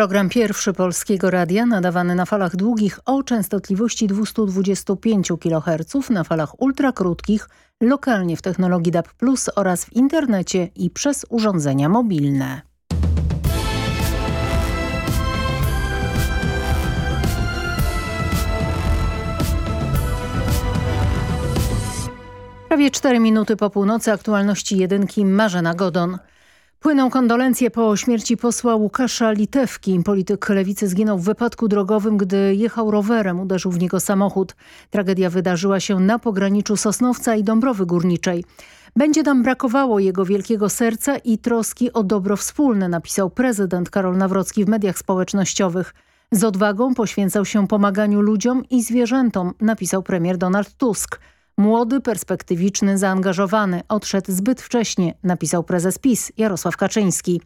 program pierwszy Polskiego Radia nadawany na falach długich o częstotliwości 225 kHz, na falach ultrakrótkich, lokalnie w technologii DAB+, oraz w internecie i przez urządzenia mobilne. Prawie 4 minuty po północy aktualności jedynki Marzena Godon. Płyną kondolencje po śmierci posła Łukasza Litewki. Polityk lewicy zginął w wypadku drogowym, gdy jechał rowerem. Uderzył w niego samochód. Tragedia wydarzyła się na pograniczu Sosnowca i Dąbrowy Górniczej. Będzie nam brakowało jego wielkiego serca i troski o dobro wspólne, napisał prezydent Karol Nawrocki w mediach społecznościowych. Z odwagą poświęcał się pomaganiu ludziom i zwierzętom, napisał premier Donald Tusk. Młody, perspektywiczny, zaangażowany. Odszedł zbyt wcześnie, napisał prezes PiS Jarosław Kaczyński.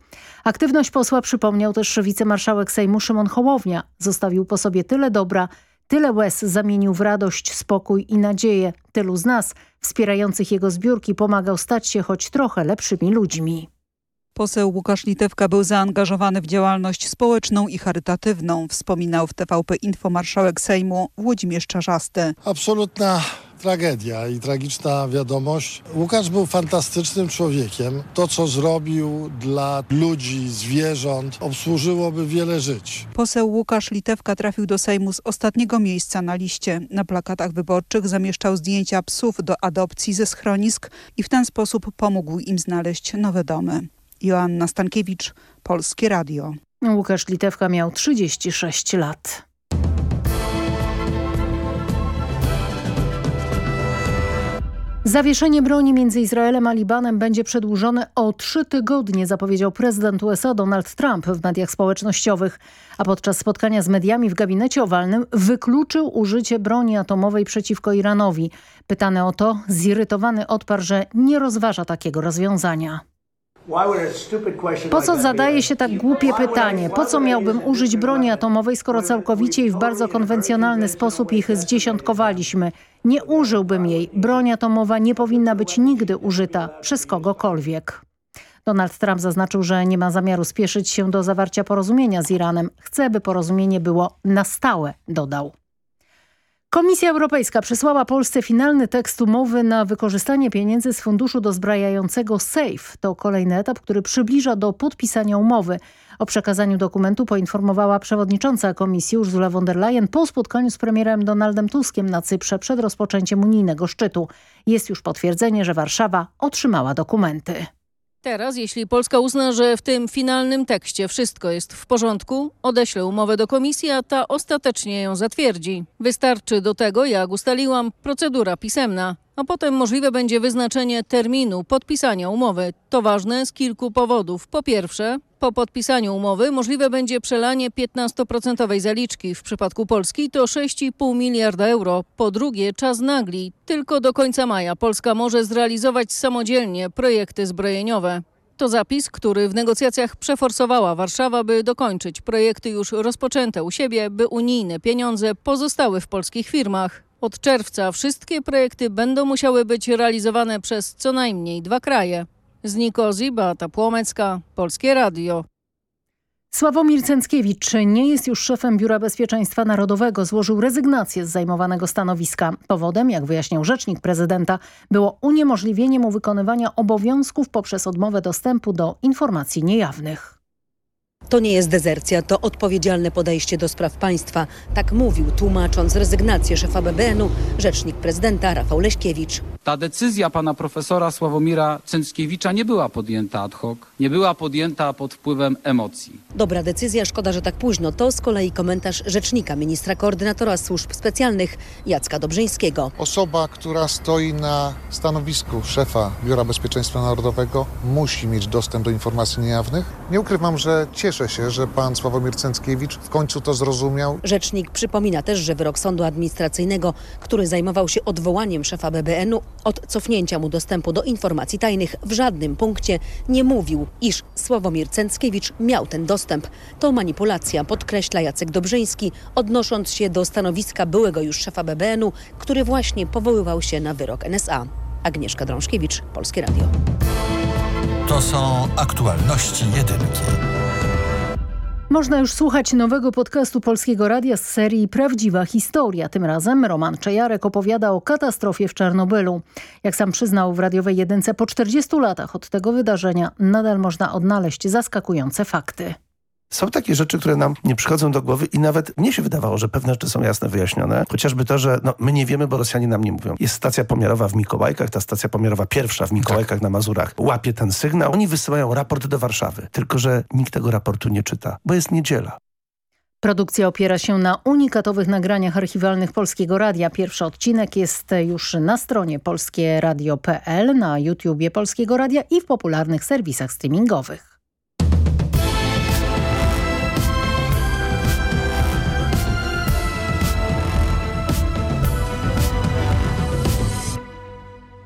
Aktywność posła przypomniał też wicemarszałek Sejmu Szymon Hołownia. Zostawił po sobie tyle dobra, tyle łez zamienił w radość, spokój i nadzieję. Tylu z nas, wspierających jego zbiórki, pomagał stać się choć trochę lepszymi ludźmi. Poseł Łukasz Litewka był zaangażowany w działalność społeczną i charytatywną, wspominał w TVP Info marszałek Sejmu Włodzimierz Czarzasty. Absolutna tragedia i tragiczna wiadomość. Łukasz był fantastycznym człowiekiem. To, co zrobił dla ludzi, zwierząt, obsłużyłoby wiele żyć. Poseł Łukasz Litewka trafił do Sejmu z ostatniego miejsca na liście. Na plakatach wyborczych zamieszczał zdjęcia psów do adopcji ze schronisk i w ten sposób pomógł im znaleźć nowe domy. Joanna Stankiewicz, Polskie Radio. Łukasz Litewka miał 36 lat. Zawieszenie broni między Izraelem a Libanem będzie przedłużone o trzy tygodnie, zapowiedział prezydent USA Donald Trump w mediach społecznościowych. A podczas spotkania z mediami w gabinecie owalnym wykluczył użycie broni atomowej przeciwko Iranowi. Pytany o to, zirytowany odparł, że nie rozważa takiego rozwiązania. Po co zadaje się tak głupie pytanie? Po co miałbym użyć broni atomowej, skoro całkowicie i w bardzo konwencjonalny sposób ich zdziesiątkowaliśmy? Nie użyłbym jej. Broń atomowa nie powinna być nigdy użyta przez kogokolwiek. Donald Trump zaznaczył, że nie ma zamiaru spieszyć się do zawarcia porozumienia z Iranem. Chce, by porozumienie było na stałe, dodał. Komisja Europejska przysłała Polsce finalny tekst umowy na wykorzystanie pieniędzy z funduszu dozbrajającego SAFE. To kolejny etap, który przybliża do podpisania umowy. O przekazaniu dokumentu poinformowała przewodnicząca komisji Ursula von der Leyen po spotkaniu z premierem Donaldem Tuskiem na Cyprze przed rozpoczęciem unijnego szczytu. Jest już potwierdzenie, że Warszawa otrzymała dokumenty. Teraz, jeśli Polska uzna, że w tym finalnym tekście wszystko jest w porządku, odeślę umowę do komisji, a ta ostatecznie ją zatwierdzi. Wystarczy do tego, jak ustaliłam, procedura pisemna a potem możliwe będzie wyznaczenie terminu podpisania umowy. To ważne z kilku powodów. Po pierwsze, po podpisaniu umowy możliwe będzie przelanie 15% zaliczki. W przypadku Polski to 6,5 miliarda euro. Po drugie, czas nagli. Tylko do końca maja Polska może zrealizować samodzielnie projekty zbrojeniowe. To zapis, który w negocjacjach przeforsowała Warszawa, by dokończyć projekty już rozpoczęte u siebie, by unijne pieniądze pozostały w polskich firmach. Od czerwca wszystkie projekty będą musiały być realizowane przez co najmniej dwa kraje. Z Nikozji, Beata Płomecka, Polskie Radio. Sławomir Cęckiewicz nie jest już szefem Biura Bezpieczeństwa Narodowego. Złożył rezygnację z zajmowanego stanowiska. Powodem, jak wyjaśniał rzecznik prezydenta, było uniemożliwienie mu wykonywania obowiązków poprzez odmowę dostępu do informacji niejawnych. To nie jest dezercja, to odpowiedzialne podejście do spraw państwa. Tak mówił, tłumacząc rezygnację szefa BBN-u, rzecznik prezydenta Rafał Leśkiewicz. Ta decyzja pana profesora Sławomira Cęckiewicza nie była podjęta ad hoc, nie była podjęta pod wpływem emocji. Dobra decyzja, szkoda, że tak późno. To z kolei komentarz rzecznika ministra koordynatora służb specjalnych Jacka Dobrzyńskiego. Osoba, która stoi na stanowisku szefa Biura Bezpieczeństwa Narodowego musi mieć dostęp do informacji niejawnych. Nie ukrywam, że cieszę się, że pan Sławomir Cęckiewicz w końcu to zrozumiał. Rzecznik przypomina też, że wyrok sądu administracyjnego, który zajmował się odwołaniem szefa BBN-u od cofnięcia mu dostępu do informacji tajnych w żadnym punkcie nie mówił, iż Sławomir Cęckiewicz miał ten dostęp. To manipulacja, podkreśla Jacek Dobrzyński, odnosząc się do stanowiska byłego już szefa BBN-u, który właśnie powoływał się na wyrok NSA. Agnieszka Drążkiewicz, Polskie Radio. To są aktualności jedynki. Można już słuchać nowego podcastu Polskiego Radia z serii Prawdziwa Historia. Tym razem Roman Czejarek opowiada o katastrofie w Czarnobylu. Jak sam przyznał w radiowej jedynce, po 40 latach od tego wydarzenia nadal można odnaleźć zaskakujące fakty. Są takie rzeczy, które nam nie przychodzą do głowy i nawet mnie się wydawało, że pewne rzeczy są jasne, wyjaśnione. Chociażby to, że no, my nie wiemy, bo Rosjanie nam nie mówią. Jest stacja pomiarowa w Mikołajkach, ta stacja pomiarowa pierwsza w Mikołajkach na Mazurach łapie ten sygnał. Oni wysyłają raport do Warszawy, tylko że nikt tego raportu nie czyta, bo jest niedziela. Produkcja opiera się na unikatowych nagraniach archiwalnych Polskiego Radia. Pierwszy odcinek jest już na stronie polskieradio.pl, na YouTubie Polskiego Radia i w popularnych serwisach streamingowych.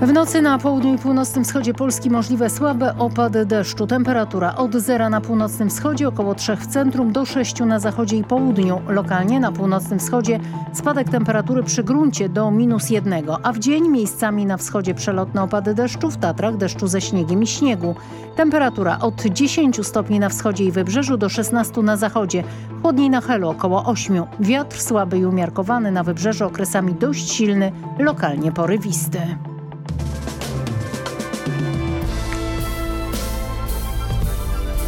W nocy na południu i północnym wschodzie Polski możliwe słabe opady deszczu. Temperatura od zera na północnym wschodzie, około 3 w centrum, do 6 na zachodzie i południu. Lokalnie na północnym wschodzie spadek temperatury przy gruncie do minus 1, a w dzień miejscami na wschodzie przelotne opady deszczu, w Tatrach deszczu ze śniegiem i śniegu. Temperatura od 10 stopni na wschodzie i wybrzeżu do 16 na zachodzie. Chłodniej na Helu około 8. Wiatr słaby i umiarkowany na wybrzeżu okresami dość silny, lokalnie porywisty.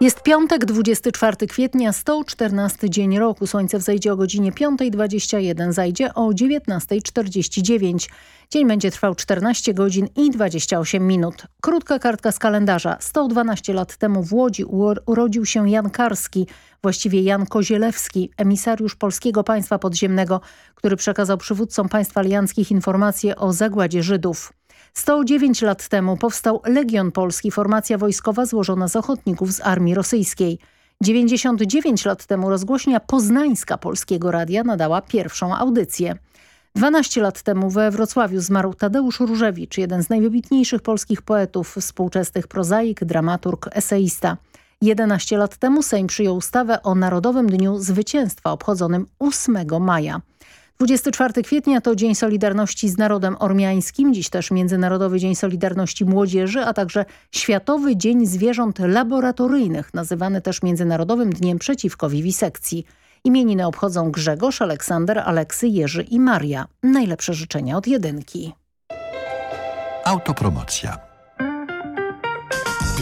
Jest piątek, 24 kwietnia, 114 dzień roku. Słońce wzejdzie o godzinie 5.21, zajdzie o 19.49. Dzień będzie trwał 14 godzin i 28 minut. Krótka kartka z kalendarza. 112 lat temu w Łodzi urodził się Jan Karski, właściwie Jan Kozielewski, emisariusz Polskiego Państwa Podziemnego, który przekazał przywódcom państw alianckich informacje o zagładzie Żydów. 109 lat temu powstał Legion Polski, formacja wojskowa złożona z ochotników z armii rosyjskiej. 99 lat temu rozgłośnia poznańska Polskiego Radia nadała pierwszą audycję. 12 lat temu we Wrocławiu zmarł Tadeusz Różewicz, jeden z najwybitniejszych polskich poetów, współczesnych prozaik, dramaturg, eseista. 11 lat temu Sejm przyjął ustawę o Narodowym Dniu Zwycięstwa obchodzonym 8 maja. 24 kwietnia to Dzień Solidarności z Narodem Ormiańskim, dziś też Międzynarodowy Dzień Solidarności Młodzieży, a także Światowy Dzień Zwierząt Laboratoryjnych, nazywany też Międzynarodowym Dniem Przeciwko Wiwisekcji. Imieniny obchodzą Grzegorz, Aleksander, Aleksy, Jerzy i Maria. Najlepsze życzenia od jedynki. Autopromocja.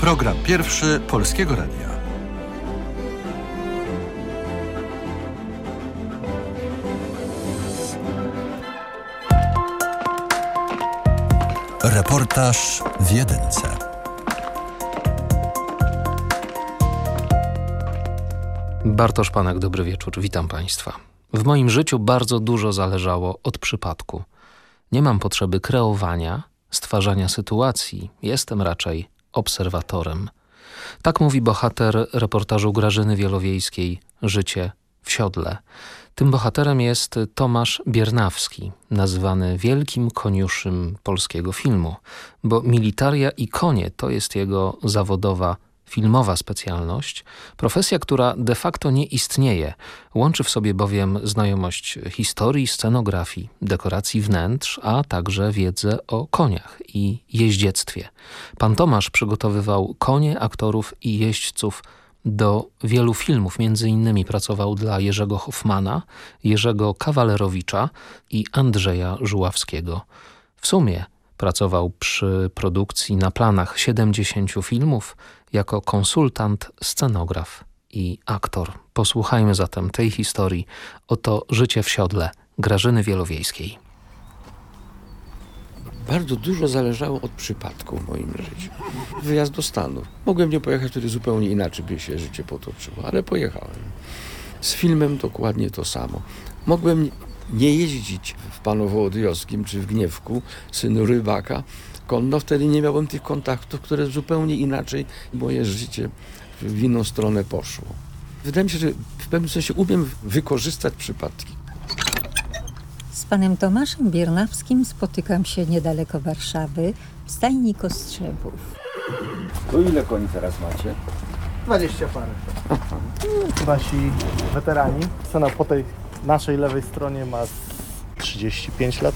Program pierwszy Polskiego Radia. Reportaż w Jedynce. Bartosz Panek, dobry wieczór, witam Państwa. W moim życiu bardzo dużo zależało od przypadku. Nie mam potrzeby kreowania, stwarzania sytuacji. Jestem raczej obserwatorem. Tak mówi bohater reportażu Grażyny Wielowiejskiej Życie w siodle. Tym bohaterem jest Tomasz Biernawski, nazywany wielkim koniuszym polskiego filmu, bo militaria i konie to jest jego zawodowa filmowa specjalność, profesja, która de facto nie istnieje. Łączy w sobie bowiem znajomość historii, scenografii, dekoracji wnętrz, a także wiedzę o koniach i jeździectwie. Pan Tomasz przygotowywał konie, aktorów i jeźdźców do wielu filmów. Między innymi pracował dla Jerzego Hoffmana, Jerzego Kawalerowicza i Andrzeja Żuławskiego. W sumie pracował przy produkcji na planach 70 filmów jako konsultant, scenograf i aktor. Posłuchajmy zatem tej historii. Oto życie w siodle Grażyny Wielowiejskiej. Bardzo dużo zależało od przypadku w moim życiu. Wyjazd do Stanów. Mogłem nie pojechać, wtedy zupełnie inaczej by się życie potoczyło, ale pojechałem. Z filmem dokładnie to samo. Mogłem nie jeździć w Panu Wołodyjowskim czy w Gniewku, synu rybaka, konno, wtedy nie miałem tych kontaktów, które zupełnie inaczej moje życie w inną stronę poszło. Wydaje mi się, że w pewnym sensie umiem wykorzystać przypadki. Z panem Tomaszem Biernawskim spotykam się niedaleko Warszawy, w stajni Kostrzewów. To ile koni teraz macie? 20 parę. Nasi weterani. Cena po tej naszej lewej stronie ma z 35 lat,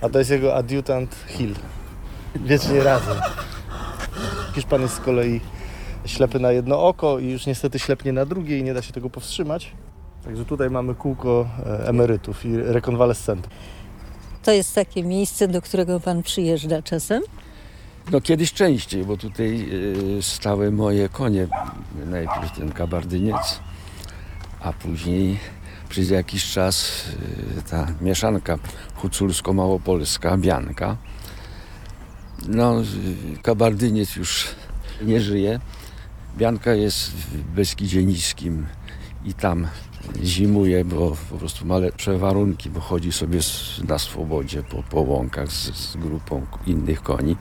a to jest jego adiutant Hill. Wiecznie razem. Hiszpan jest z kolei ślepy na jedno oko i już niestety ślepnie na drugie i nie da się tego powstrzymać. Także tutaj mamy kółko e, emerytów i rekonwalescentów. To jest takie miejsce, do którego pan przyjeżdża czasem? No kiedyś częściej, bo tutaj y, stały moje konie. Najpierw ten kabardyniec, a później przez jakiś czas y, ta mieszanka huculsko-małopolska, Bianka. No, y, kabardyniec już nie żyje. Bianka jest w Beskidzie Niskim i tam zimuje, bo po prostu ma lepsze warunki, bo chodzi sobie na swobodzie po, po łąkach z, z grupą innych koni.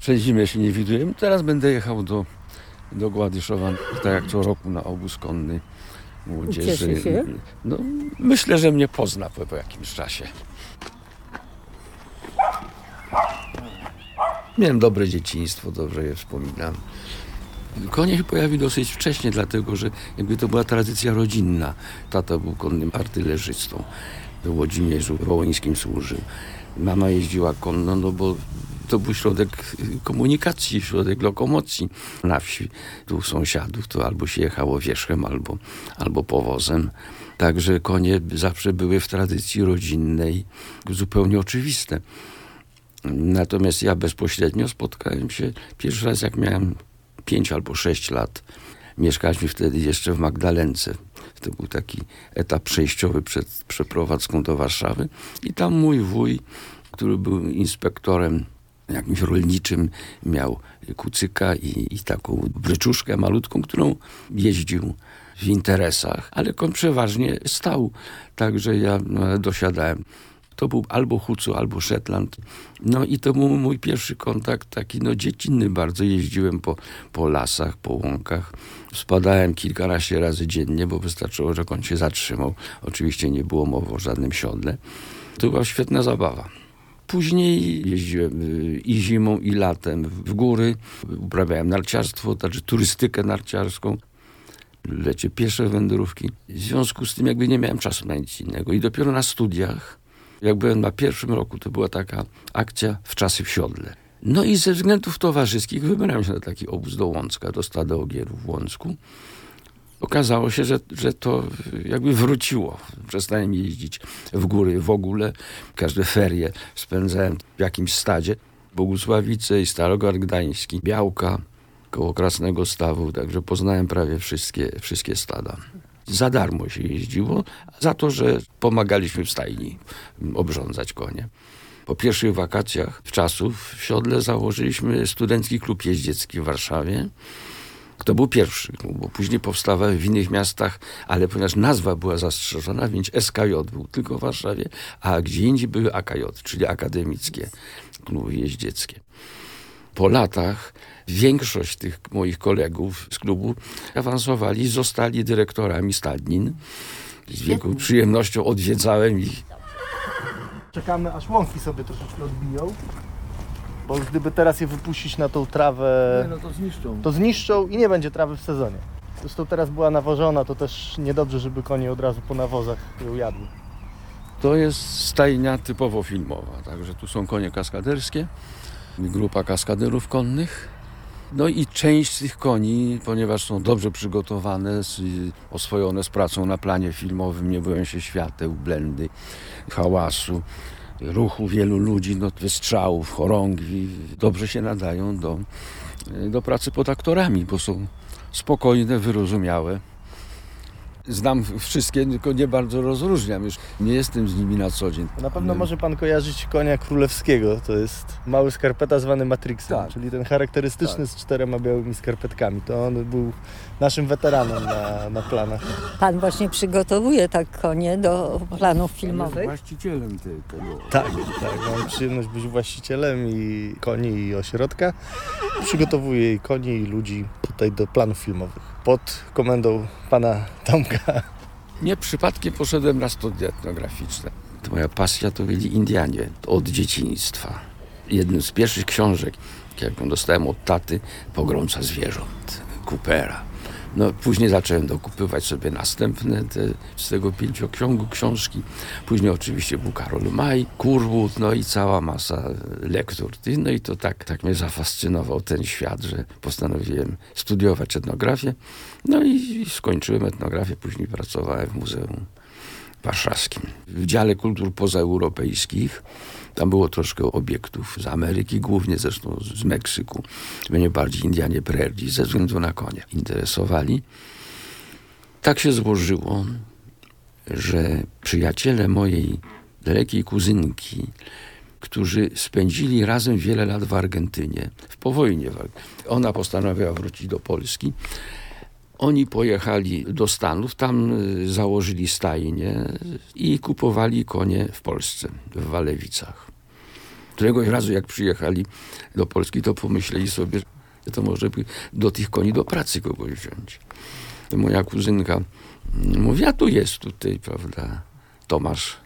Przez zimę się nie widujemy. Teraz będę jechał do, do Gładyszowa, tak jak co roku na obóz konny młodzieży. Cieszy się. No, myślę, że mnie pozna po, po jakimś czasie. Miałem dobre dzieciństwo, dobrze je wspominam. Konie się pojawił dosyć wcześnie, dlatego że jakby to była tradycja rodzinna. Tata był konnym artylerzystą. W Łodzimierzu Wołyńskim służył. Mama jeździła konno, no bo to był środek komunikacji, środek lokomocji na wsi. Tu sąsiadów to albo się jechało wierzchem, albo, albo powozem. Także konie zawsze były w tradycji rodzinnej zupełnie oczywiste. Natomiast ja bezpośrednio spotkałem się pierwszy raz, jak miałem 5 albo 6 lat. Mieszkaliśmy wtedy jeszcze w Magdalence. To był taki etap przejściowy przed przeprowadzką do Warszawy. I tam mój wuj, który był inspektorem jakimś rolniczym, miał kucyka i, i taką bryczuszkę malutką, którą jeździł w interesach, ale on przeważnie stał. Także ja no, dosiadałem. To był albo Hucu, albo Shetland. No i to był mój pierwszy kontakt taki no dziecinny bardzo. Jeździłem po, po lasach, po łąkach. Spadałem kilkanaście razy dziennie, bo wystarczyło, że on się zatrzymał. Oczywiście nie było mowy o żadnym siodle. To była świetna zabawa. Później jeździłem y, i zimą, i latem w góry. Uprawiałem narciarstwo, także turystykę narciarską. Lecie piesze wędrówki. W związku z tym jakby nie miałem czasu na nic innego. I dopiero na studiach jak byłem na pierwszym roku, to była taka akcja w czasy w siodle. No i ze względów towarzyskich wybrałem się na taki obóz do Łącka, do stada ogierów w Łącku. Okazało się, że, że to jakby wróciło. Przestałem jeździć w góry w ogóle. Każde ferie spędzałem w jakimś stadzie. Bogusławice i Starogard Gdański, Białka, koło Krasnego Stawu, także poznałem prawie wszystkie, wszystkie stada za darmo się jeździło, za to, że pomagaliśmy w stajni obrządzać konie. Po pierwszych wakacjach w czasów w Siodle założyliśmy studencki klub jeździecki w Warszawie. To był pierwszy klub, bo później powstawały w innych miastach, ale ponieważ nazwa była zastrzeżona, więc SKJ był tylko w Warszawie, a gdzie indziej były AKJ, czyli akademickie kluby jeździeckie. Po latach większość tych moich kolegów z klubu awansowali, zostali dyrektorami stadnin. Z wielką przyjemnością odwiedzałem ich. Czekamy aż łąki sobie troszeczkę odbiją. Bo gdyby teraz je wypuścić na tą trawę, no to zniszczą. to zniszczą i nie będzie trawy w sezonie. Zresztą teraz była nawożona, to też niedobrze, żeby konie od razu po nawozach ją jadły. To jest stajnia typowo filmowa, także tu są konie kaskaderskie, grupa kaskaderów konnych. No i część z tych koni, ponieważ są dobrze przygotowane, oswojone z pracą na planie filmowym, nie boją się świateł, blendy, hałasu, ruchu wielu ludzi, no, wystrzałów, chorągwi, dobrze się nadają do, do pracy pod aktorami, bo są spokojne, wyrozumiałe. Znam wszystkie, tylko nie bardzo rozróżniam. Już nie jestem z nimi na co dzień. Na pewno może pan kojarzyć konia królewskiego. To jest mały skarpeta zwany Matrixem, Tak. czyli ten charakterystyczny z czterema białymi skarpetkami. To on był naszym weteranem na, na planach. Pan właśnie przygotowuje tak konie do planów filmowych. Właścicielem te, tego. Tak, tak. Mam przyjemność być właścicielem i koni i ośrodka. Przygotowuję i koni i ludzi tutaj do planów filmowych. Pod komendą pana Tomka. Nie przypadkiem poszedłem na studia etnograficzne. To moja pasja to byli Indianie od dzieciństwa. Jednym z pierwszych książek, jaką dostałem od taty, Pogromca zwierząt, Coopera. No, później zacząłem dokupywać sobie następne te, z tego pięcioksiągu książki. Później oczywiście był Karol Maj, Kurwood, no i cała masa lektur. No i to tak, tak mnie zafascynował ten świat, że postanowiłem studiować etnografię. No i skończyłem etnografię, później pracowałem w Muzeum Warszawskim. W dziale kultur pozaeuropejskich tam było troszkę obiektów z Ameryki, głównie zresztą z Meksyku. Mnie bardziej Indianie Prairie ze względu na konie interesowali. Tak się złożyło, że przyjaciele mojej dalekiej kuzynki, którzy spędzili razem wiele lat w Argentynie, w powojnie. Ona postanowiła wrócić do Polski. Oni pojechali do Stanów, tam y, założyli stajnie i kupowali konie w Polsce, w Walewicach. Któregoś razu, jak przyjechali do Polski, to pomyśleli sobie, że to może do tych koni do pracy kogoś wziąć. Moja kuzynka mówi, a tu jest tutaj, prawda, Tomasz.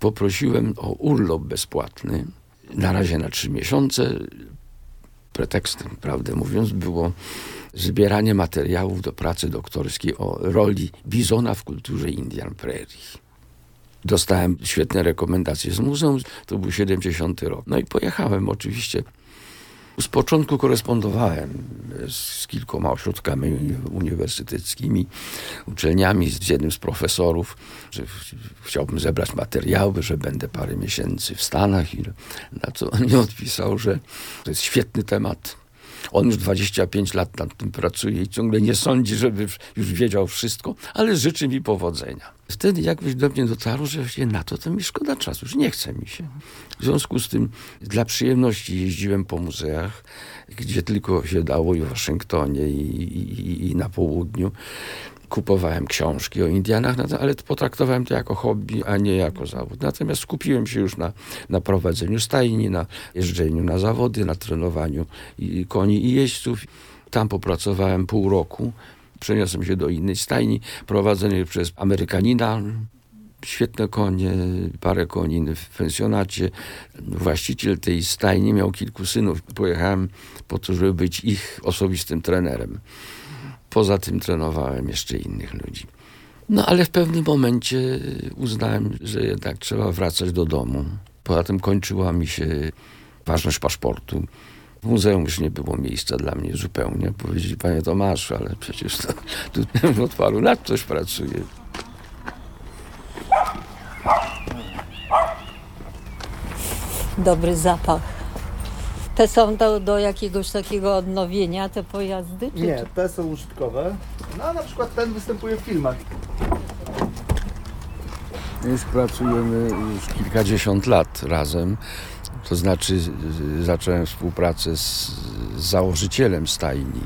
Poprosiłem o urlop bezpłatny, na razie na trzy miesiące. Pretekstem, prawdę mówiąc, było zbieranie materiałów do pracy doktorskiej o roli bizona w kulturze Indian Prairie. Dostałem świetne rekomendacje z muzeum, to był 70 rok. No i pojechałem oczywiście. Z początku korespondowałem z kilkoma ośrodkami uniwersyteckimi, uczelniami, z jednym z profesorów, że chciałbym zebrać materiały, że będę parę miesięcy w Stanach i na co on mi odpisał, że to jest świetny temat, on już 25 lat nad tym pracuje i ciągle nie sądzi, żeby już wiedział wszystko, ale życzy mi powodzenia. Wtedy jakoś do mnie dotarło, że właściwie na to to mi szkoda czasu, już nie chce mi się. W związku z tym dla przyjemności jeździłem po muzeach, gdzie tylko się dało i w Waszyngtonie i, i, i na południu. Kupowałem książki o Indianach, ale potraktowałem to jako hobby, a nie jako zawód. Natomiast skupiłem się już na, na prowadzeniu stajni, na jeżdżeniu na zawody, na trenowaniu i koni i jeźdźców. Tam popracowałem pół roku. Przeniosłem się do innej stajni, prowadzonej przez Amerykanina. Świetne konie, parę koni w pensjonacie. Właściciel tej stajni miał kilku synów. Pojechałem po to, żeby być ich osobistym trenerem. Poza tym trenowałem jeszcze innych ludzi. No ale w pewnym momencie uznałem, że jednak trzeba wracać do domu. Poza tym kończyła mi się ważność paszportu. W muzeum już nie było miejsca dla mnie zupełnie. Powiedzieli, panie Tomaszu, ale przecież to, tu od paru lat coś pracuje. Dobry zapach. Te są do, do jakiegoś takiego odnowienia, te pojazdy? Czy, Nie, te są użytkowe. No a na przykład ten występuje w filmach. Już pracujemy już kilkadziesiąt lat razem. To znaczy zacząłem współpracę z, z założycielem stajni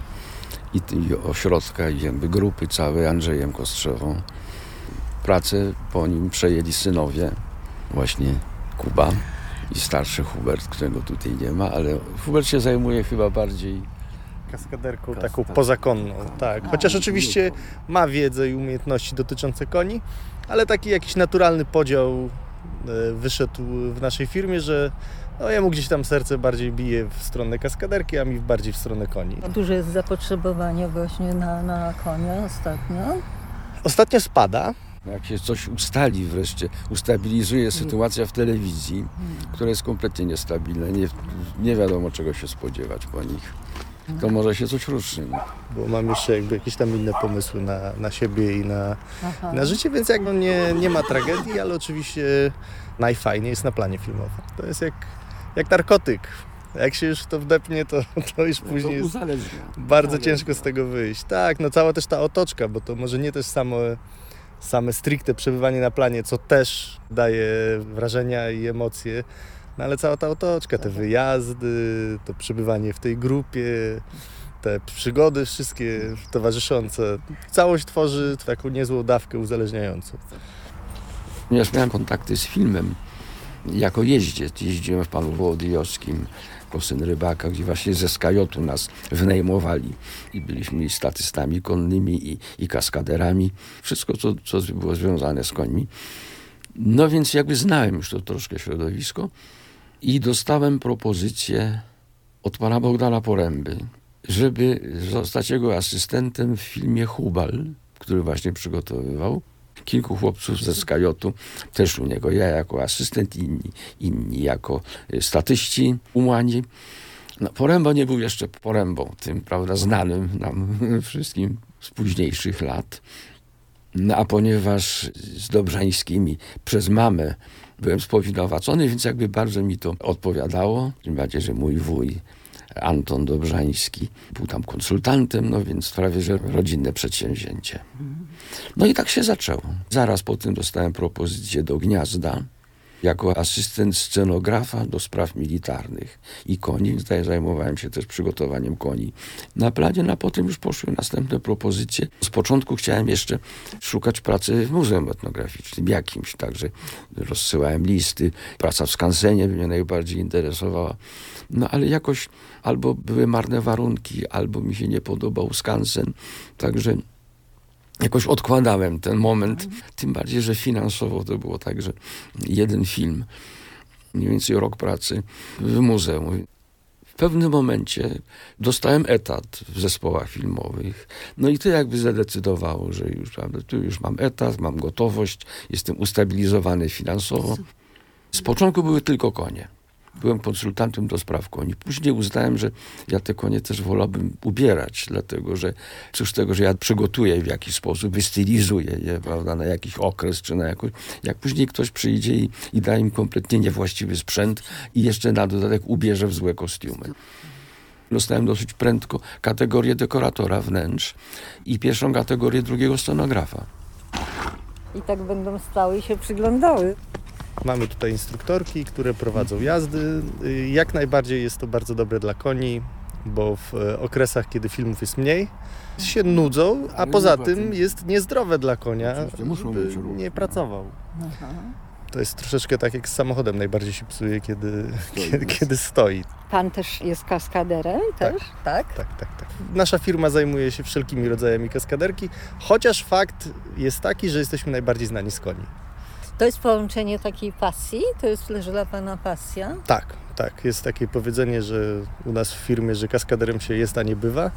i, i ośrodka i jakby grupy całej Andrzejem Kostrzewą. Pracę po nim przejęli synowie, właśnie Kuba i starszy Hubert, którego tutaj nie ma, ale Hubert się zajmuje chyba bardziej kaskaderką taką pozakonną, tak. Chociaż oczywiście ma wiedzę i umiejętności dotyczące koni, ale taki jakiś naturalny podział wyszedł w naszej firmie, że no, jemu gdzieś tam serce bardziej bije w stronę kaskaderki, a mi bardziej w stronę koni. Duże jest zapotrzebowanie właśnie na, na konia ostatnio. Ostatnio spada. Jak się coś ustali wreszcie, ustabilizuje sytuacja w telewizji, która jest kompletnie niestabilna, nie, nie wiadomo czego się spodziewać po nich. To może się coś ruszy. Bo mam jeszcze jakby jakieś tam inne pomysły na, na siebie i na, na życie, więc jakby nie, nie ma tragedii, ale oczywiście najfajniej jest na planie filmowym. To jest jak, jak narkotyk. Jak się już w to wdepnie, to, to już później jest uzależnia. bardzo Uzależnia. ciężko z tego wyjść. Tak, no cała też ta otoczka, bo to może nie też samo, same stricte przebywanie na planie, co też daje wrażenia i emocje, no ale cała ta otoczka, te wyjazdy, to przebywanie w tej grupie, te przygody wszystkie towarzyszące. Całość tworzy taką niezłą dawkę uzależniającą. Ponieważ miałem kontakty z filmem jako jeździec. Jeździłem w Panu Wołodyjowskim, jako syn rybaka, gdzie właśnie ze Skajotu nas wynajmowali. I byliśmy i statystami konnymi, i, i kaskaderami. Wszystko, co, co było związane z końmi. No więc jakby znałem już to troszkę środowisko i dostałem propozycję od pana Bogdana Poręby, żeby zostać jego asystentem w filmie Hubal, który właśnie przygotowywał. Kilku chłopców ze Skajotu, też u niego, ja jako asystent, inni, inni jako y, statyści umłani. No, Poręba nie był jeszcze Porębą, tym prawda, znanym nam wszystkim z późniejszych lat. No a ponieważ z Dobrzańskimi przez mamę byłem spowinowacony, więc jakby bardzo mi to odpowiadało. Tym bardziej, że mój wuj Anton Dobrzański był tam konsultantem, no więc prawie, że rodzinne przedsięwzięcie. No i tak się zaczęło. Zaraz po tym dostałem propozycję do Gniazda jako asystent scenografa do spraw militarnych i koni. Zajmowałem się też przygotowaniem koni na planie, no a potem już poszły następne propozycje. Z początku chciałem jeszcze szukać pracy w Muzeum Etnograficznym jakimś, także rozsyłałem listy. Praca w skansenie mnie najbardziej interesowała. No ale jakoś albo były marne warunki, albo mi się nie podobał skansen, także jakoś odkładałem ten moment, tym bardziej, że finansowo to było tak, że jeden film, mniej więcej rok pracy w muzeum. W pewnym momencie dostałem etat w zespołach filmowych. No i to jakby zadecydowało, że już, prawda, tu już mam etat, mam gotowość, jestem ustabilizowany finansowo. Z początku były tylko konie. Byłem konsultantem do spraw koni. Później uznałem, że ja te konie też wolałbym ubierać, dlatego że cóż tego, że ja przygotuję w jakiś sposób, wystylizuję je prawda, na jakiś okres czy na jakąś. Jak później ktoś przyjdzie i, i da im kompletnie niewłaściwy sprzęt i jeszcze na dodatek ubierze w złe kostiumy. Dostałem dosyć prędko kategorię dekoratora wnętrz i pierwszą kategorię drugiego scenografa. I tak będą stały i się przyglądały. Mamy tutaj instruktorki, które prowadzą jazdy. Y, Jak najbardziej jest to bardzo dobre dla koni, bo w e, okresach, kiedy filmów jest mniej, się nudzą, a poza tym jest niezdrowe dla konia, żeby nie pracował. To jest troszeczkę tak jak z samochodem, najbardziej się psuje, kiedy kiedy, kiedy stoi. Pan też jest kaskaderem, też? Tak. Tak, tak, tak. Nasza firma zajmuje się wszelkimi rodzajami kaskaderki, chociaż fakt jest taki, że jesteśmy najbardziej znani z koni. To jest połączenie takiej pasji? To jest też dla Pana pasja? Tak, tak. Jest takie powiedzenie, że u nas w firmie, że kaskaderem się jest, a nie bywa.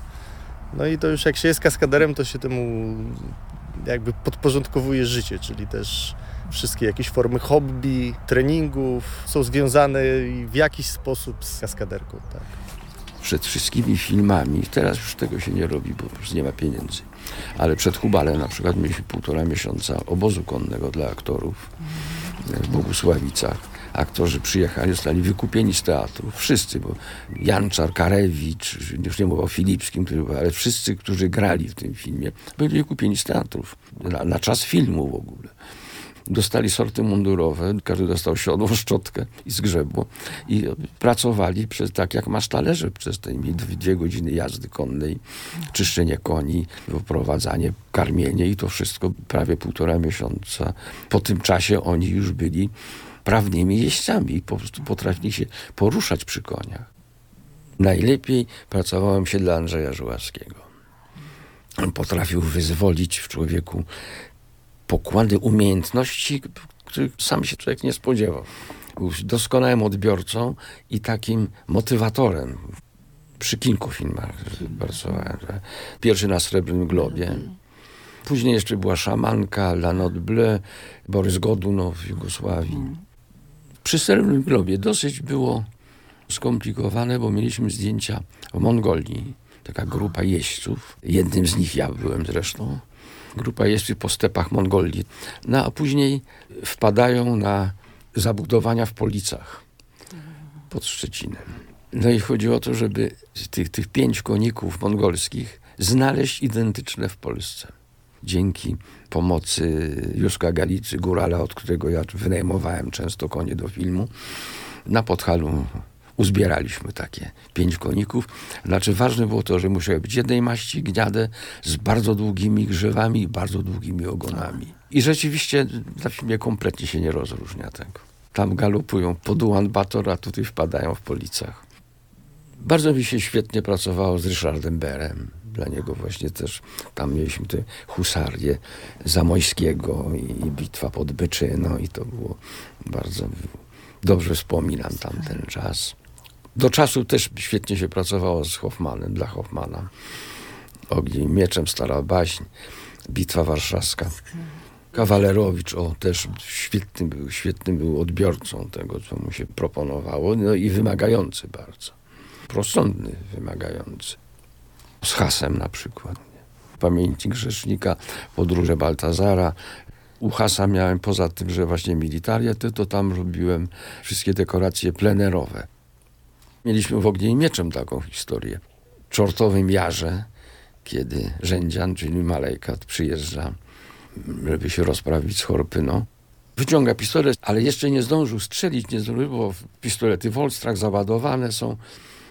No i to już jak się jest kaskaderem, to się temu jakby podporządkowuje życie, czyli też wszystkie jakieś formy hobby, treningów są związane w jakiś sposób z kaskaderką. Tak. przed wszystkimi filmami, teraz już tego się nie robi, bo po prostu nie ma pieniędzy, ale przed Hubalem na przykład mieliśmy półtora miesiąca obozu konnego dla aktorów w Bogusławicach. Aktorzy przyjechali, zostali wykupieni z teatru. Wszyscy, bo Janczar, Karewicz, już nie mówię o Filipskim, ale wszyscy, którzy grali w tym filmie, byli wykupieni z teatrów. Na, na czas filmu w ogóle. Dostali sorty mundurowe, każdy dostał siodło, szczotkę i zgrzebło i pracowali przez, tak jak masz talerze przez te dwie godziny jazdy konnej, czyszczenie koni, wyprowadzanie, karmienie i to wszystko prawie półtora miesiąca. Po tym czasie oni już byli prawnymi jeźdźcami i po prostu potrafili się poruszać przy koniach. Najlepiej pracowałem się dla Andrzeja Żuławskiego. On potrafił wyzwolić w człowieku pokłady umiejętności, których sam się człowiek nie spodziewał. Był doskonałym odbiorcą i takim motywatorem. Przy kilku filmach pracowałem. Pierwszy na Srebrnym Globie. Później jeszcze była Szamanka, La Note Bleu, Borys Godunow w Jugosławii. Przy Srebrnym Globie dosyć było skomplikowane, bo mieliśmy zdjęcia w Mongolii. Taka grupa jeźdźców. Jednym z nich ja byłem zresztą grupa jeźdźców po stepach Mongolii. No a później wpadają na zabudowania w Policach pod Szczecinem. No i chodzi o to, żeby tych, tych pięć koników mongolskich znaleźć identyczne w Polsce. Dzięki pomocy Juska Galicy, górala, od którego ja wynajmowałem często konie do filmu, na Podhalu uzbieraliśmy takie pięć koników. Znaczy ważne było to, że musiały być jednej maści gniade z bardzo długimi grzewami i bardzo długimi ogonami. I rzeczywiście na filmie kompletnie się nie rozróżnia tego. Tam galopują pod Ulan Bator, a tutaj wpadają w policach. Bardzo mi się świetnie pracowało z Ryszardem Berem. Dla niego właśnie też tam mieliśmy te husarię Zamojskiego i, i bitwa pod Byczyną i to było bardzo dobrze wspominam tamten czas. Do czasu też świetnie się pracowało z Hoffmanem, dla Hoffmana. Ogień mieczem, stara baśń, bitwa warszawska. Kawalerowicz, o, też świetny był, świetny był odbiorcą tego, co mu się proponowało, no i wymagający bardzo. Prostądny, wymagający. Z hasem na przykład. Pamięci Grzesznika, podróże Baltazara. U hasa miałem poza tym, że właśnie militarię, to, to tam robiłem wszystkie dekoracje plenerowe. Mieliśmy w Ogniem Mieczem taką historię. W Czortowym Jarze, kiedy Rzędzian, czyli Malejkat, przyjeżdża żeby się rozprawić z Horpyną. Wyciąga pistolet, ale jeszcze nie zdążył strzelić, nie zdążył, bo pistolety Volstrach załadowane są,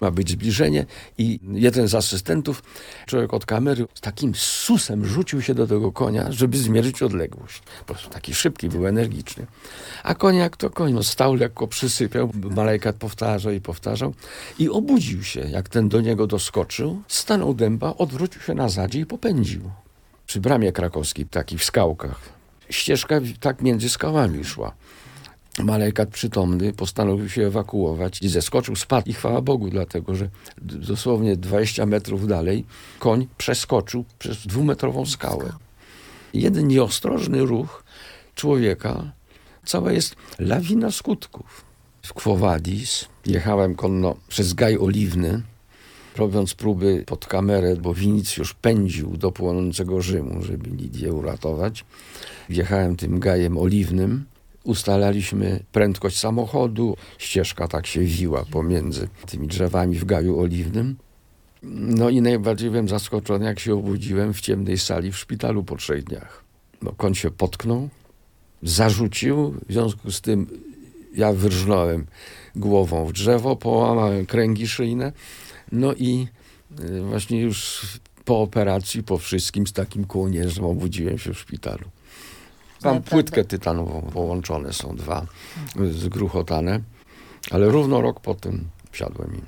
ma być zbliżenie i jeden z asystentów, człowiek od kamery, z takim susem rzucił się do tego konia, żeby zmierzyć odległość. Po prostu taki szybki, był energiczny. A koniak to koń, no stał lekko, przysypiał, malejkat powtarzał i powtarzał i obudził się, jak ten do niego doskoczył, stanął dęba, odwrócił się na zadzie i popędził przy bramie krakowskiej, taki w skałkach. Ścieżka tak między skałami szła. Malejkat przytomny postanowił się ewakuować i zeskoczył, spadł i chwała Bogu, dlatego że dosłownie 20 metrów dalej koń przeskoczył przez dwumetrową skałę. Jeden nieostrożny ruch człowieka, cała jest lawina skutków. W Quo Vadis jechałem konno przez Gaj Oliwny, robiąc próby pod kamerę, bo Winicjusz pędził do płonącego Rzymu, żeby Lidię uratować. Wjechałem tym gajem oliwnym, ustalaliśmy prędkość samochodu, ścieżka tak się wiła pomiędzy tymi drzewami w gaju oliwnym. No i najbardziej byłem zaskoczony, jak się obudziłem w ciemnej sali w szpitalu po trzech dniach. No, koń się potknął, zarzucił, w związku z tym ja wyrżnąłem głową w drzewo, połamałem kręgi szyjne, no i y, właśnie już po operacji, po wszystkim z takim kołnierzem obudziłem się w szpitalu. Tam płytkę tytanową połączone są dwa zgruchotane, ale równo rok potem wsiadłem im.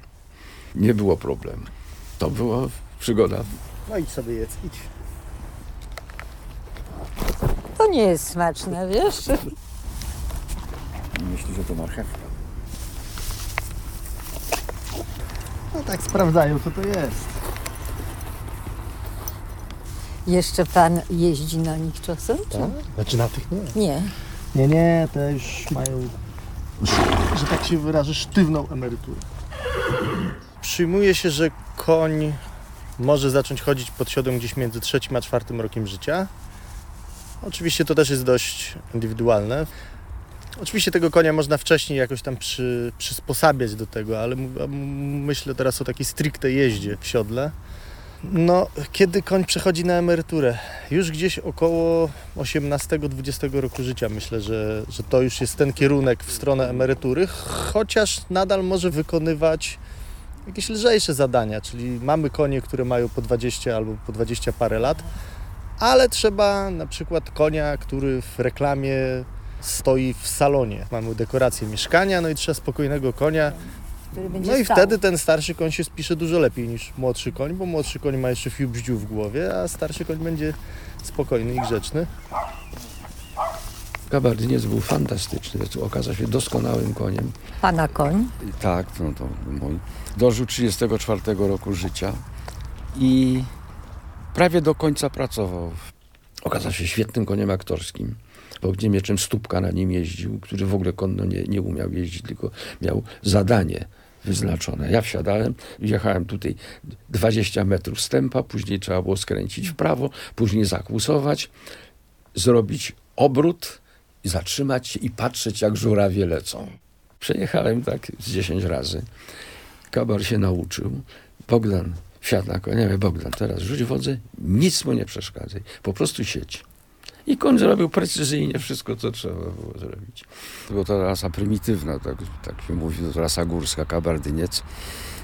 Nie było problemu. To była przygoda. No idź sobie jedz, idź. To nie jest smaczne, wiesz? Myślę, że to marchewka. No tak sprawdzają, co to jest. Jeszcze pan jeździ na nich czasem? czy? Tak? Znaczy na tych nie. Nie. Nie, nie, te już mają, że tak się wyrażę, sztywną emeryturę. Przyjmuje się, że koń może zacząć chodzić pod siodłem gdzieś między trzecim a czwartym rokiem życia. Oczywiście to też jest dość indywidualne. Oczywiście tego konia można wcześniej jakoś tam przy, przysposabiać do tego, ale m- m- myślę teraz o takiej stricte jeździe w siodle. No, kiedy koń przechodzi na emeryturę? Już gdzieś około 18-20 roku życia myślę, że, że to już jest ten kierunek w stronę emerytury, chociaż nadal może wykonywać jakieś lżejsze zadania, czyli mamy konie, które mają po 20 albo po 20 parę lat, ale trzeba na przykład konia, który w reklamie stoi w salonie. Mamy dekorację mieszkania, no i trzeba spokojnego konia. Który będzie No i stał. wtedy ten starszy koń się spisze dużo lepiej niż młodszy koń, bo młodszy koń ma jeszcze fiu bździu w głowie, a starszy koń będzie spokojny i grzeczny. Kabardyniec był fantastyczny, okazał się doskonałym koniem. Pana koń? Tak, no to mój. Dożył 34 roku życia i prawie do końca pracował. Okazał się świetnym koniem aktorskim. Ogniem mieczem Stópka na nim jeździł, który w ogóle konno nie, nie umiał jeździć, tylko miał zadanie wyznaczone. Ja wsiadałem, wjechałem tutaj 20 metrów stępa, później trzeba było skręcić w prawo, później zakłusować, zrobić obrót, zatrzymać się i patrzeć, jak żurawie lecą. Przejechałem tak z 10 razy. Kabar się nauczył. Bogdan wsiadł na konia, Bogdan, teraz rzuć wodze, nic mu nie przeszkadzaj, po prostu siedź. I koń zrobił precyzyjnie wszystko, co trzeba było zrobić. Była to rasa prymitywna, tak, tak się mówi, to rasa górska, kabardyniec.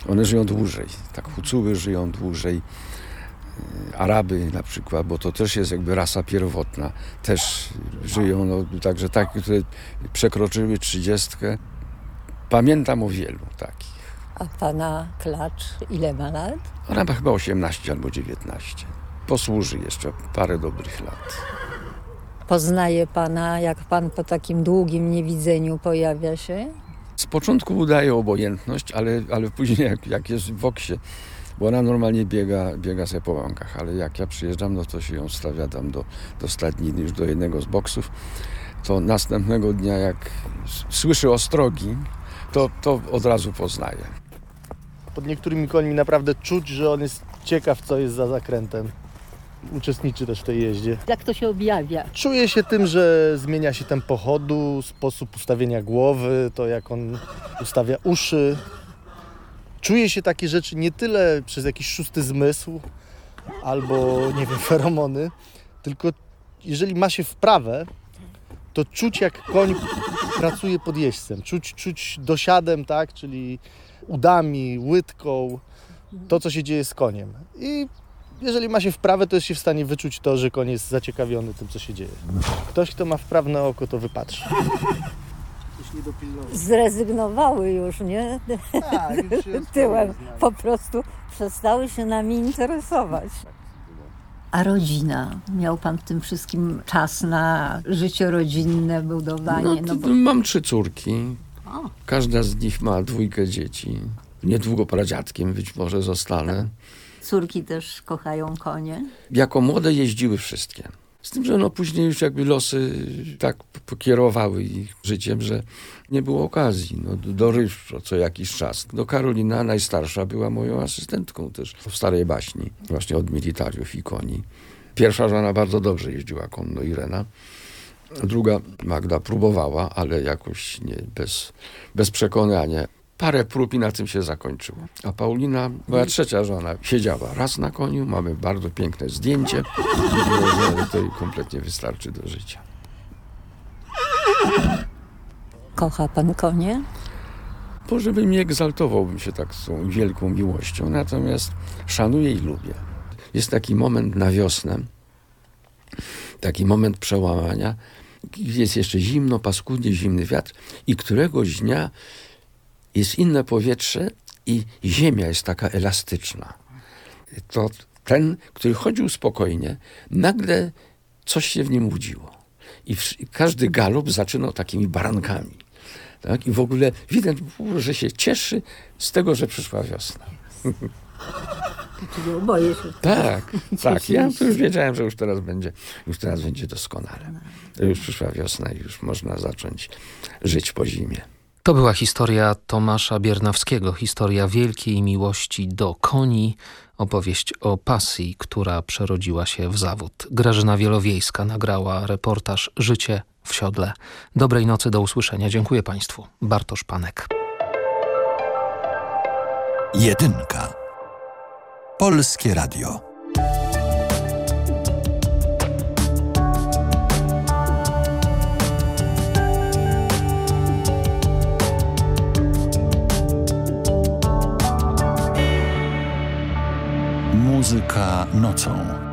One żyją dłużej, tak hucuły żyją dłużej. Yy, Araby na przykład, bo to też jest jakby rasa pierwotna, też żyją, no, także takie, które przekroczyły trzydziestkę. Pamiętam o wielu takich. A pana klacz ile ma lat? Ona ma chyba 18 albo 19. Posłuży jeszcze parę dobrych lat. Poznaje pana, jak pan po takim długim niewidzeniu pojawia się? Z początku udaje obojętność, ale, ale później jak, jak jest w oksie, bo ona normalnie biega, biega sobie po łąkach, ale jak ja przyjeżdżam, no to się ją stawia tam do, do stadniny, już do jednego z boksów, to następnego dnia jak słyszy ostrogi, to, to od razu poznaje. Pod niektórymi końmi naprawdę czuć, że on jest ciekaw, co jest za zakrętem. Uczestniczy też w tej jeździe. Jak to się objawia? Czuję się tym, że zmienia się tempo chodu, sposób ustawienia głowy, to jak on ustawia uszy. Czuję się takie rzeczy nie tyle przez jakiś szósty zmysł albo, nie wiem, feromony, tylko jeżeli ma się wprawę, to czuć jak koń pracuje pod jeźdźcem. Czuć, czuć dosiadem, tak, czyli udami, łydką, to co się dzieje z koniem. I jeżeli ma się wprawę, to jest się w stanie wyczuć to, że koń jest zaciekawiony tym, co się dzieje. Ktoś, kto ma wprawne oko, to wypatrzy. Zrezygnowały już, nie? Tak, już się Tyłem. Po prostu przestały się nami interesować. A rodzina? Miał pan w tym wszystkim czas na życie rodzinne, budowanie? No, No, bo... Mam trzy córki. Każda z nich ma dwójkę dzieci. Niedługo pradziadkiem być może zostanę. Córki też kochają konie? Jako młode jeździły wszystkie. Z tym, że no później już jakby losy tak pokierowały ich życiem, że nie było okazji. No, dorywczo co jakiś czas. No Karolina, najstarsza, była moją asystentką też w Starej Baśni, właśnie od militariów i koni. Pierwsza żona bardzo dobrze jeździła konno, Irena. Druga, Magda, próbowała, ale jakoś nie, bez, bez przekonania. Parę prób i na tym się zakończyło. A Paulina, moja trzecia żona, siedziała raz na koniu, mamy bardzo piękne zdjęcie. I było, że to jej kompletnie wystarczy do życia. Kocha pan konie? Bo żeby nie egzaltowałbym się tak z tą wielką miłością, natomiast szanuję i lubię. Jest taki moment na wiosnę, taki moment przełamania, jest jeszcze zimno, paskudnie zimny wiatr i któregoś dnia jest inne powietrze i ziemia jest taka elastyczna. To ten, który chodził spokojnie, nagle coś się w nim budziło. I każdy galop zaczynał takimi barankami. Tak? I w ogóle widać było, że się cieszy z tego, że przyszła wiosna. Czyli oboje się Tak, tak. Ja już wiedziałem, że już teraz będzie, już teraz będzie doskonale. Już przyszła wiosna i już można zacząć żyć po zimie. To była historia Tomasza Biernawskiego, historia wielkiej miłości do koni, opowieść o pasji, która przerodziła się w zawód. Grażyna Wielowiejska nagrała reportaż Życie w siodle. Dobrej nocy, do usłyszenia. Dziękuję Państwu. Bartosz Panek. Jedynka. Polskie Radio. Muzyka nocą.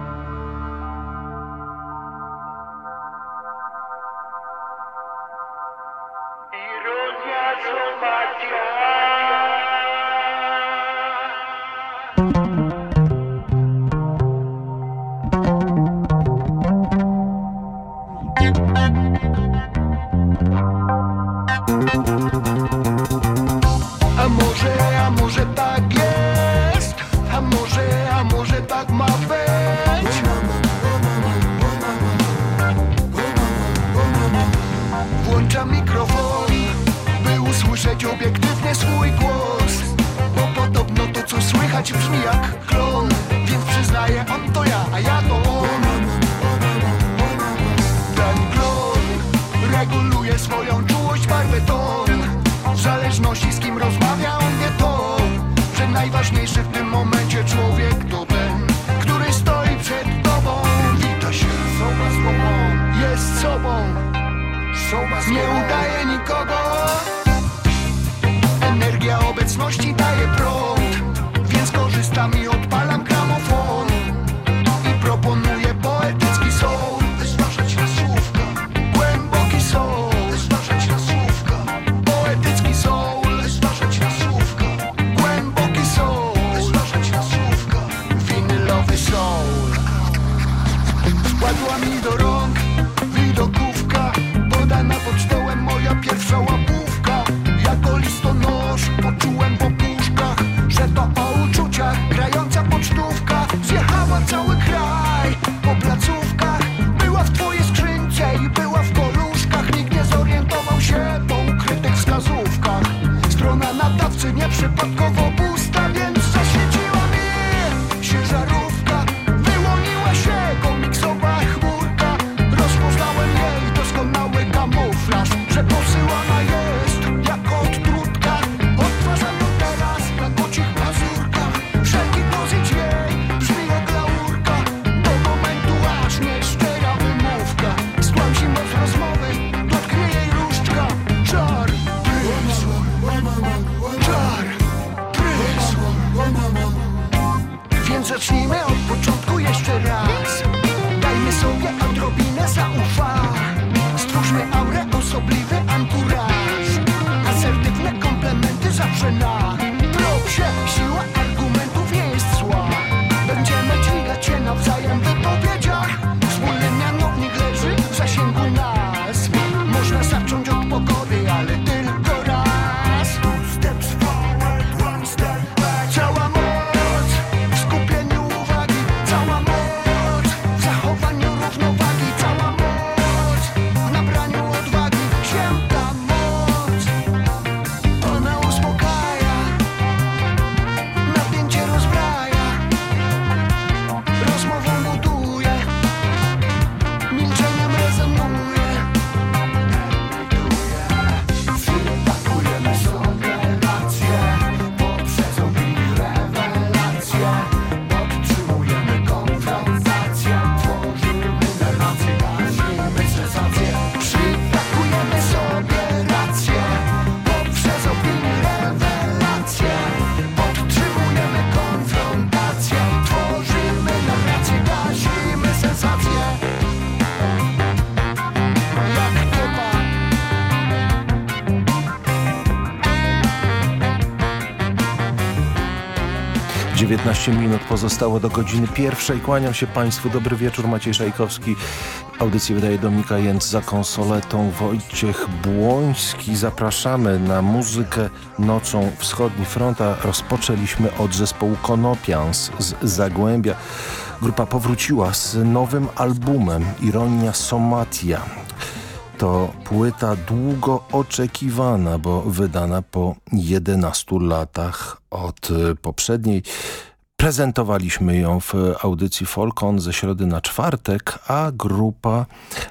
19 minut pozostało do godziny pierwszej. Kłaniam się Państwu. Dobry wieczór. Maciej Szajkowski. Audycję wydaje Dominika Jędz za konsoletą. Wojciech Błoński. Zapraszamy na muzykę Nocą Wschodni Fronta. Rozpoczęliśmy od zespołu Konopians z Zagłębia. Grupa powróciła z nowym albumem Ironia Somatia to płyta długo oczekiwana, bo wydana po 11 latach od y, poprzedniej. Prezentowaliśmy ją w audycji Folkon ze środy na czwartek, a grupa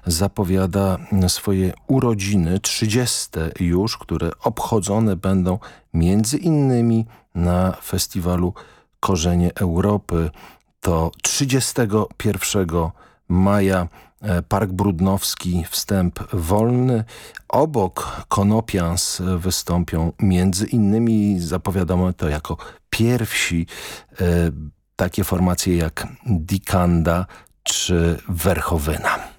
zapowiada swoje urodziny, 30 już, które obchodzone będą między innymi na festiwalu Korzenie Europy. To 31 maja E, Park Brudnowski, wstęp wolny. Obok Konopians wystąpią między innymi, zapowiadamy to jako pierwsi, e, takie formacje jak Dikanda czy Werchowena.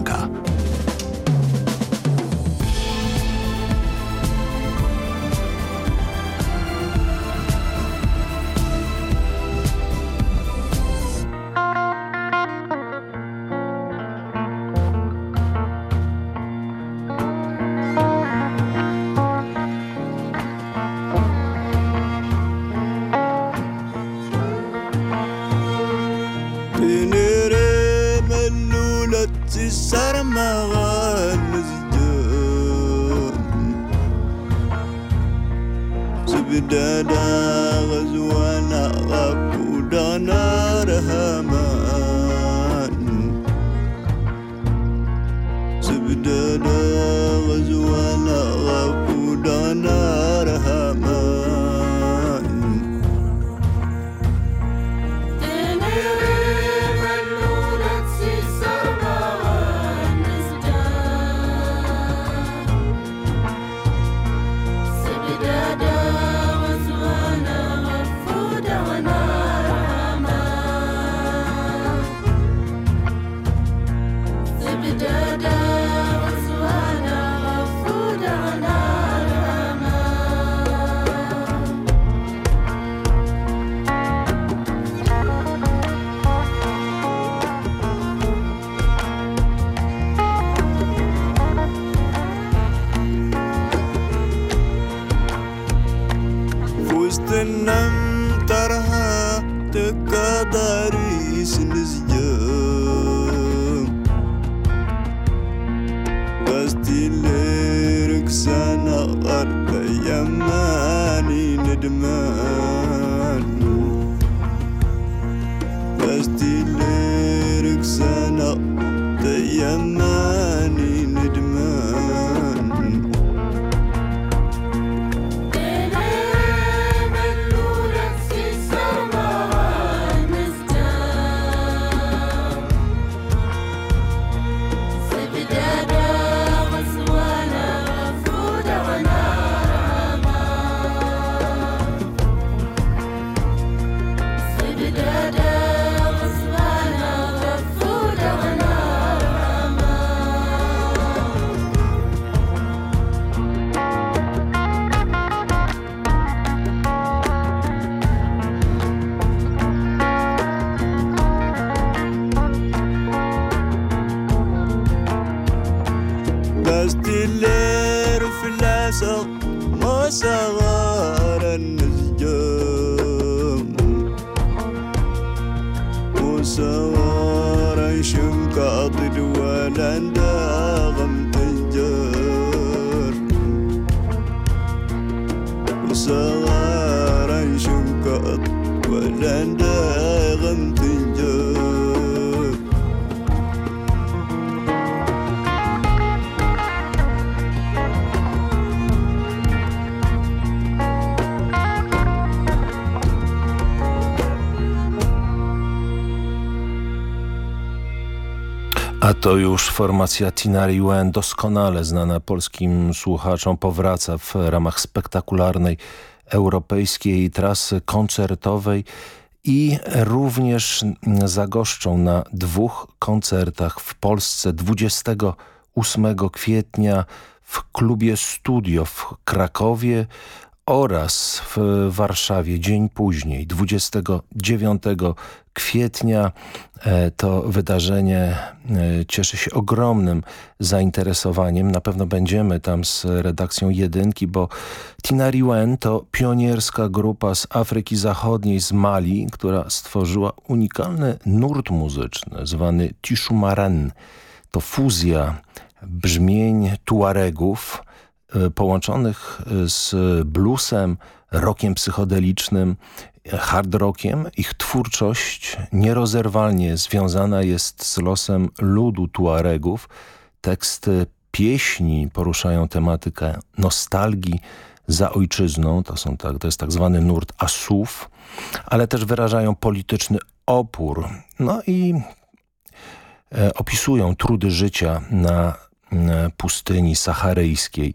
A to już formacja Tinari doskonale znana polskim słuchaczom, powraca w ramach spektakularnej europejskiej trasy koncertowej i również zagoszczą na dwóch koncertach w Polsce 28 kwietnia w klubie Studio w Krakowie oraz w Warszawie dzień później, 29 kwietnia. E, To wydarzenie e, cieszy się ogromnym zainteresowaniem. Na pewno będziemy tam z redakcją Jedynki, bo Tinari Wen to pionierska grupa z Afryki Zachodniej, z Mali, która stworzyła unikalny nurt muzyczny zwany Tishumaran. To fuzja brzmień tuaregów, połączonych z bluesem, rockiem psychodelicznym, hard rockiem. Ich twórczość nierozerwalnie związana jest z losem ludu tuaregów. Teksty pieśni poruszają tematykę nostalgii za ojczyzną, to, są tak, to jest tak zwany nurt asów, ale też wyrażają polityczny opór. No i e, opisują trudy życia na pustyni saharyjskiej.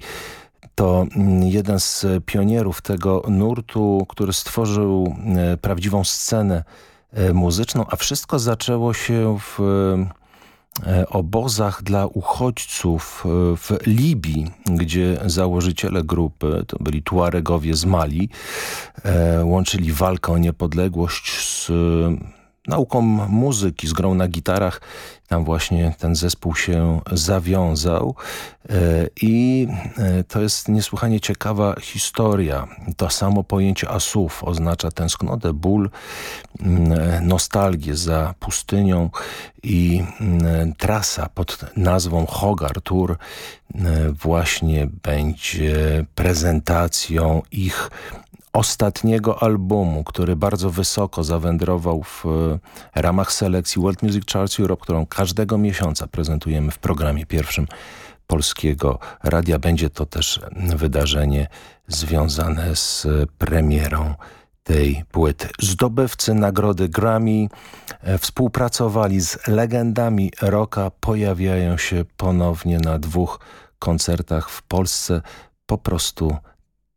To mm, jeden z pionierów tego nurtu, który stworzył e, prawdziwą scenę e, muzyczną, a wszystko zaczęło się w e, obozach dla uchodźców e, w Libii, gdzie założyciele grupy, to byli Tuaregowie z Mali, e, łączyli walkę o niepodległość z nauką muzyki, z grą na gitarach. Tam właśnie ten zespół się zawiązał e, i e, to jest niesłychanie ciekawa historia. To samo pojęcie asów oznacza tęsknotę, ból, mm, nostalgię za pustynią i mm, trasa pod nazwą Hogar Tour e, właśnie będzie prezentacją ich ostatniego albumu, który bardzo wysoko zawędrował w e, ramach selekcji World Music Charts Europe, którą każdego miesiąca prezentujemy w programie pierwszym Polskiego Radia. Będzie to też wydarzenie związane z premierą tej płyty. Zdobywcy nagrody Grammy e, współpracowali z legendami rocka, pojawiają się ponownie na dwóch koncertach w Polsce. Po prostu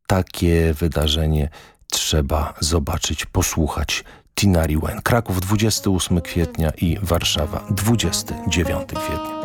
takie wydarzenie trzeba zobaczyć, posłuchać. Tinari Wen. Kraków 28 kwietnia i Warszawa 29 kwietnia.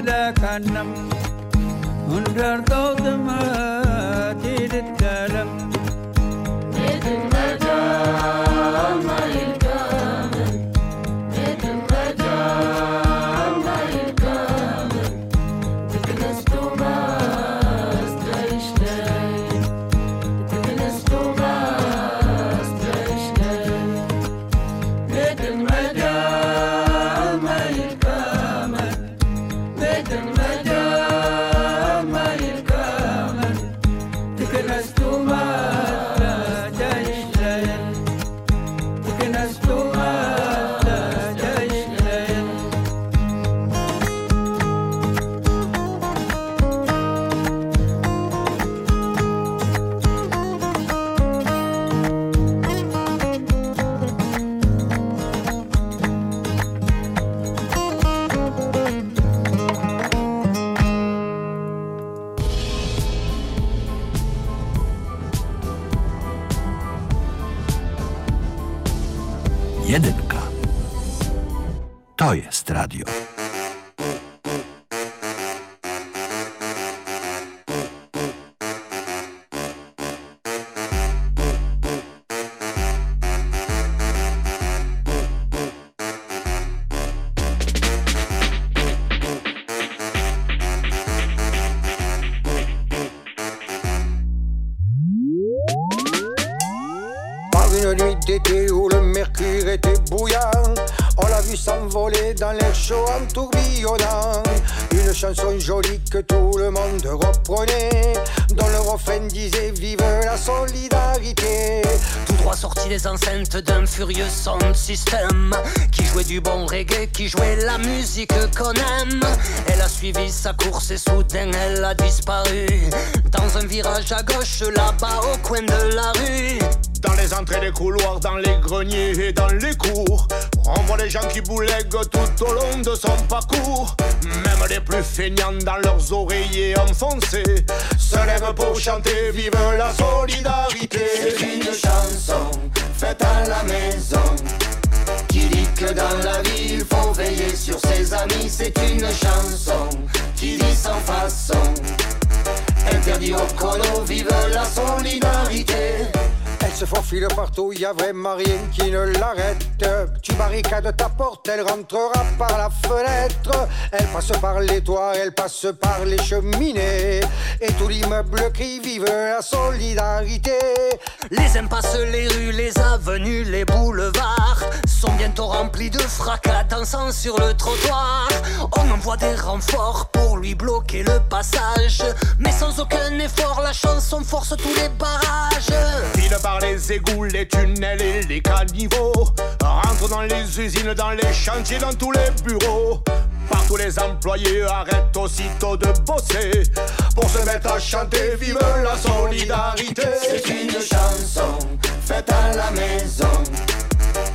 கண்ணம் ஒன்றர் தோதும தீர்த்தலம் sorti des enceintes d'un furieux sound system. Qui jouait du bon reggae, qui jouait la musique qu'on aime. Elle a suivi sa course et soudain elle a disparu. Dans un virage à gauche là-bas au coin de la rue Dans les entrées des couloirs, dans les greniers et dans les cours On voit les gens qui boulèguent tout au long de son parcours Même les plus feignants dans leurs oreillers enfoncés Se lèvent pour chanter Vive la solidarité C'est une chanson faite à la maison qui dit que dans la vie il faut veiller sur ses amis. C'est une chanson qui dit sans façon interdit au cono, vive la solidarité. Se faufile partout, y a vraiment rien qui ne l'arrête. Tu barricades ta porte, elle rentrera par la fenêtre. Elle passe par les toits, elle passe par les cheminées. Et tout l'immeuble crie vive la solidarité. Les impasses, les rues, les avenues, les boulevards Sont bientôt remplis de fracas dansant sur le trottoir On envoie des renforts pour lui bloquer le passage Mais sans aucun effort, la chanson force tous les barrages les égouts, les tunnels et les caniveaux. Rentre dans les usines, dans les chantiers, dans tous les bureaux. Partout les employés arrêtent aussitôt de bosser Pour se mettre à chanter. Vive la solidarité. C'est une chanson faite à la maison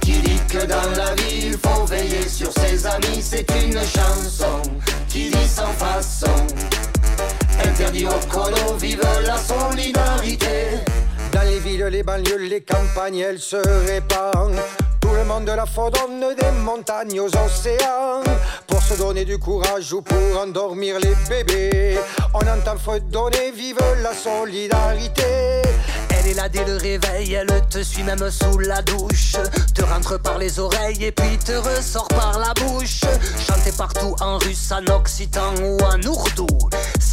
qui dit que dans la vie il faut veiller sur ses amis. C'est une chanson qui dit sans façon. Interdit au colo, vive la solidarité. Dans les villes, les banlieues, les campagnes, elle se répand. Tout le monde la fredonne des montagnes aux océans. Pour se donner du courage ou pour endormir les bébés On entend fredonner, vive la solidarité. Elle est là dès le réveil, elle te suit même sous la douche. Te rentre par les oreilles et puis te ressort par la bouche. Chanter partout en russe, en occitan ou en ourdou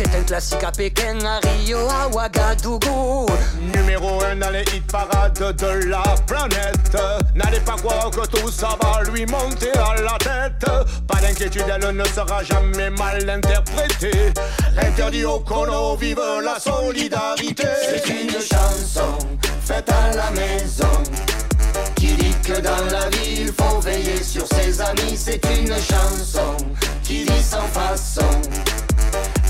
C'est un classique à Pékin, à Rio, à Ouagadougou. Numéro un dans les hit parades de la planète. N'allez pas croire que tout ça va lui monter à la tête. Pas d'inquiétude, elle ne sera jamais mal interprétée. Interdit au cono, vive la solidarité. C'est une chanson faite à la maison qui dit que dans la vie il faut veiller sur ses amis. C'est une chanson qui dit sans façon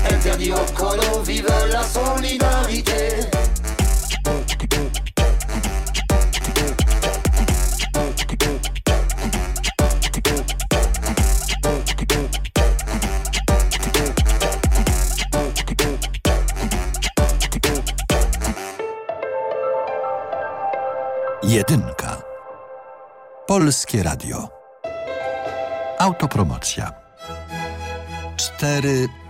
interdit au colo, vive la solidarité. Jedynka. Polskie Radio. Autopromocja. Cztery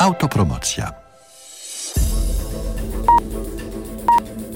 Autopromocja.